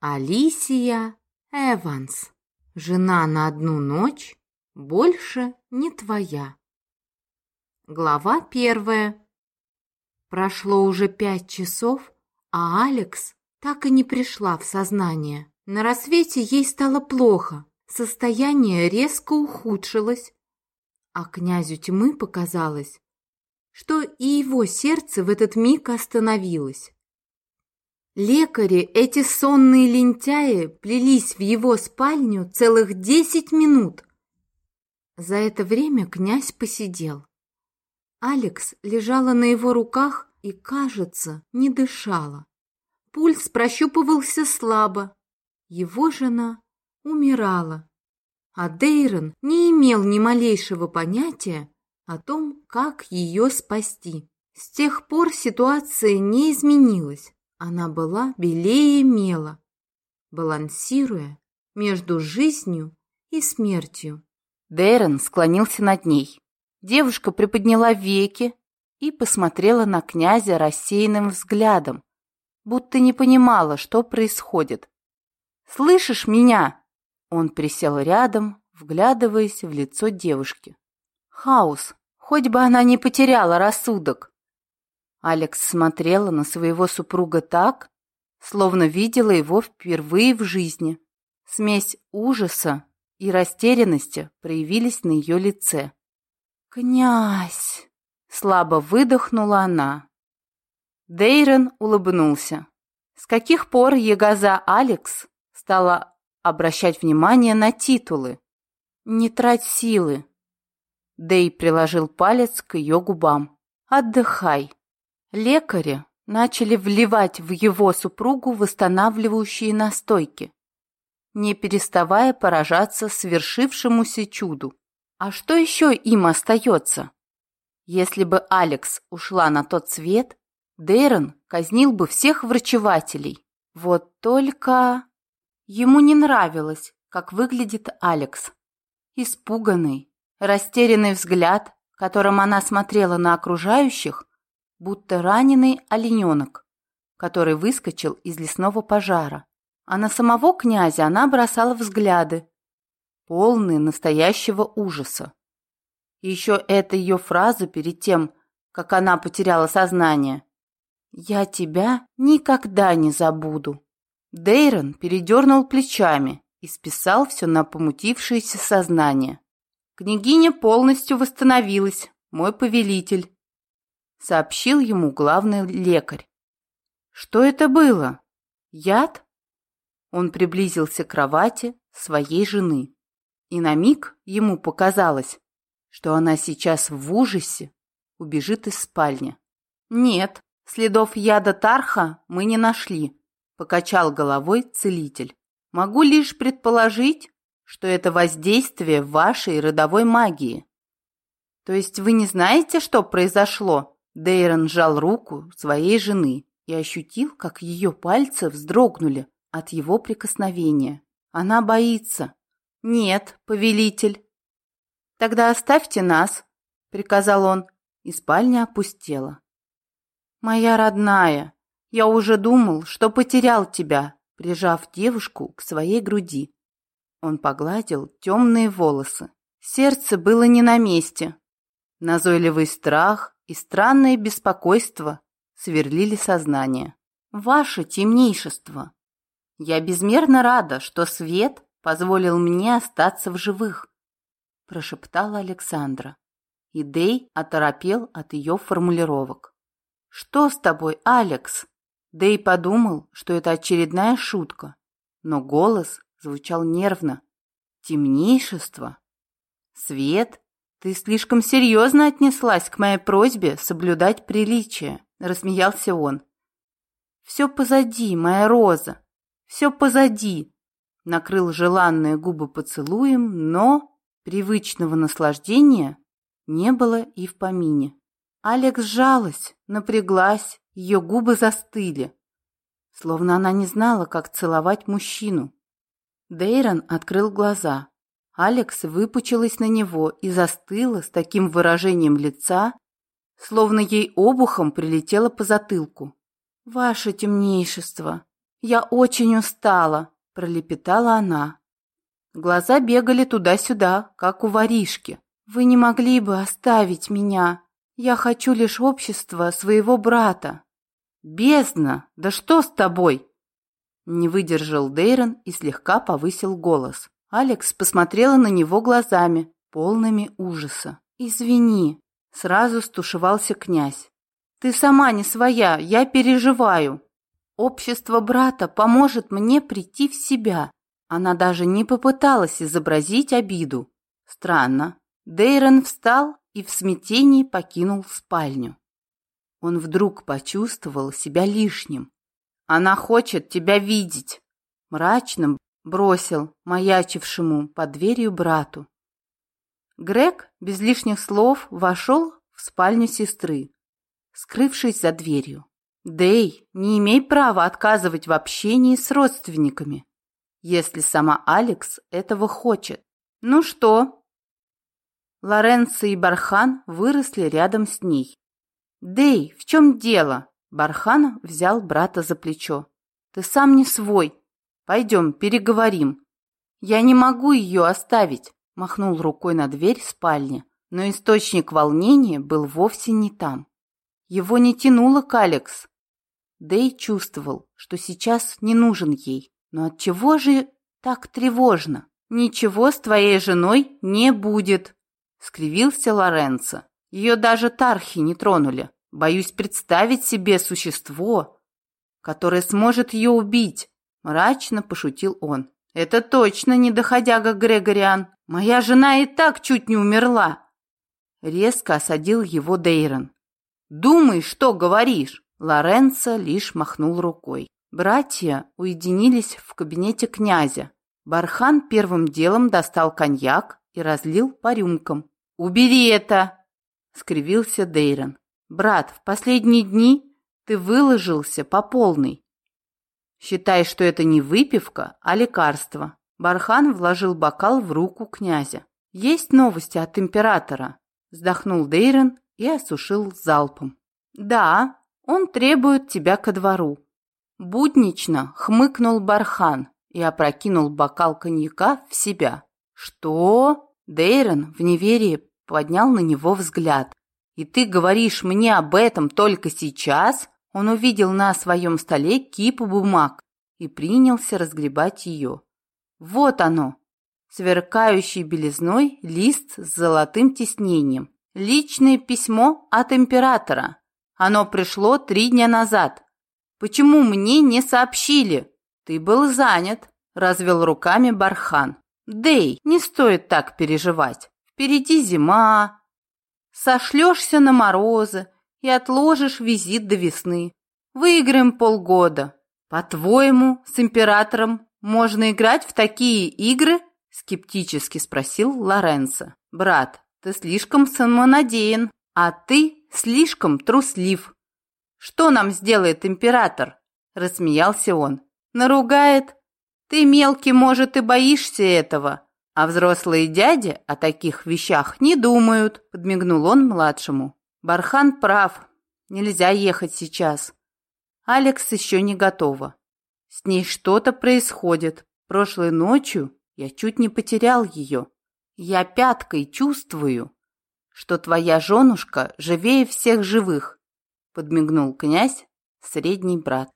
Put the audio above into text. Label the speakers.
Speaker 1: Алисия Эванс. Жена на одну ночь, больше не твоя. Глава первая. Прошло уже пять часов, а Алекс так и не пришла в сознание. На рассвете ей стало плохо, состояние резко ухудшилось, а князю тьмы показалось, что и его сердце в этот миг остановилось. Лекари, эти сонные лентяи, плелись в его спальню целых десять минут. За это время князь посидел. Алекс лежала на его руках и, кажется, не дышала. Пульс прощупывался слабо. Его жена умирала. А Дейрон не имел ни малейшего понятия о том, как ее спасти. С тех пор ситуация не изменилась. Она была белее мела, балансируя между жизнью и смертью.
Speaker 2: Дэрон склонился над ней. Девушка приподняла веки и посмотрела на князя рассеянным взглядом, будто не понимала, что происходит. «Слышишь меня?» Он присел рядом, вглядываясь в лицо девушки. Хаос, хоть бы она не потеряла рассудок. Алекс смотрела на своего супруга так, словно видела его впервые в жизни. Смесь ужаса и растерянности проявились на ее лице. «Князь!» — слабо выдохнула она. Дейрон улыбнулся. С каких пор Егоза Алекс стала обращать внимание на титулы? «Не трать силы!» Дей приложил палец к ее губам. «Отдыхай!» Лекари начали вливать в его супругу восстанавливающие настойки, не переставая поражаться свершившемуся чуду. А что еще им остается? Если бы Алекс ушла на тот свет, Дейрон казнил бы всех врачевателей. Вот только ему не нравилось, как выглядит Алекс. Испуганный, растерянный взгляд, которым она смотрела на окружающих, будто раненый олененок, который выскочил из лесного пожара. А на самого князя она бросала взгляды, полные настоящего ужаса. Еще эта ее фраза перед тем, как она потеряла сознание. «Я тебя никогда не забуду». Дейрон передернул плечами и списал все на помутившееся сознание. Княгиня полностью восстановилась, мой повелитель сообщил ему главный лекарь. Что это было? Яд? Он приблизился к кровати своей жены, и на миг ему показалось, что она сейчас в ужасе убежит из спальни. Нет, следов яда Тарха мы не нашли, покачал головой целитель. Могу лишь предположить, что это воздействие вашей родовой магии. То есть вы не знаете, что произошло? Дейрон сжал руку своей жены и ощутил, как ее пальцы вздрогнули от его прикосновения. Она боится. «Нет, повелитель». «Тогда оставьте нас», — приказал он, и спальня опустела. «Моя родная, я уже думал, что потерял тебя», прижав девушку к своей груди. Он погладил темные волосы. Сердце было не на месте. Назойливый страх и странное беспокойство сверлили сознание. «Ваше темнейшество! Я безмерно рада, что свет позволил мне остаться в живых», прошептала Александра. И Дей оторопел от ее формулировок. «Что с тобой, Алекс?» Дей подумал, что это очередная шутка, но голос звучал нервно. «Темнейшество? Свет «Ты слишком серьезно отнеслась к моей просьбе соблюдать приличие», — рассмеялся он. «Все позади, моя роза, все позади», — накрыл желанные губы поцелуем, но привычного наслаждения не было и в помине. Алекс сжалась, напряглась, ее губы застыли, словно она не знала, как целовать мужчину. Дейрон открыл глаза. Алекс выпучилась на него и застыла с таким выражением лица, словно ей обухом прилетело по затылку. «Ваше темнейшество, «Я очень устала», — пролепетала она. Глаза бегали туда-сюда, как у воришки. «Вы не могли бы оставить меня? Я хочу лишь общества своего брата». «Бездна! Да что с тобой?» Не выдержал Дейрон и слегка повысил голос. Алекс посмотрела на него глазами, полными ужаса. «Извини», — сразу стушевался князь. «Ты сама не своя, я переживаю. Общество брата поможет мне прийти в себя». Она даже не попыталась изобразить обиду. Странно. Дейрон встал и в смятении покинул спальню. Он вдруг почувствовал себя лишним. «Она хочет тебя видеть!» Мрачным бросил маячившему под дверью брату. Грег без лишних слов вошел в спальню сестры, скрывшись за дверью. Дэй не имей права отказывать в общении с родственниками, если сама Алекс этого хочет. Ну что? Лоренцо и Бархан выросли рядом с ней. «Дэй, в чем дело?» Бархан взял брата за плечо. «Ты сам не свой. Пойдем, переговорим». «Я не могу ее оставить», — махнул рукой на дверь спальни, но источник волнения был вовсе не там. Его не тянуло к Алекс. Дэй чувствовал, что сейчас не нужен ей. Но от чего же так тревожно? Ничего с твоей женой не будет, скривился Лоренцо. Ее даже тархи не тронули. Боюсь представить себе существо, которое сможет ее убить, мрачно пошутил он. Это точно не доходяга Грегориан. Моя жена и так чуть не умерла. Резко осадил его Дейрон. Думай, что говоришь. Лоренцо лишь махнул рукой. Братья уединились в кабинете князя. Бархан первым делом достал коньяк и разлил по рюмкам. «Убери это!» — скривился Дейрон. «Брат, в последние дни ты выложился по полной. Считай, что это не выпивка, а лекарство». Бархан вложил бокал в руку князя. «Есть новости от императора?» — вздохнул Дейрон и осушил залпом. «Да, он требует тебя ко двору». Буднично хмыкнул Бархан и опрокинул бокал коньяка в себя. «Что?» Дейрон в неверии поднял на него взгляд. «И ты говоришь мне об этом только сейчас?» Он увидел на своем столе кипу бумаг и принялся разгребать ее. Вот оно, сверкающий белизной лист с золотым тиснением. Личное письмо от императора. Оно пришло три дня назад. Почему мне не сообщили? Ты был занят, развел руками Бархан. Дэй, не стоит так переживать. Впереди зима. Сошлешься на морозы и отложишь визит до весны. Выиграем полгода. По-твоему, с императором можно играть в такие игры? Скептически спросил Лоренцо. Брат, ты слишком самонадеян, а ты слишком труслив. Что нам сделает император? Рассмеялся он. Наругает? Ты, мелкий, может, и боишься этого, а взрослые дяди о таких вещах не думают, подмигнул он младшему. Бархан прав, нельзя ехать сейчас. Алекс еще не готова. С ней что-то происходит. Прошлой ночью я чуть не потерял ее. Я пяткой чувствую, что твоя женушка живее всех живых, подмигнул князь, средний брат.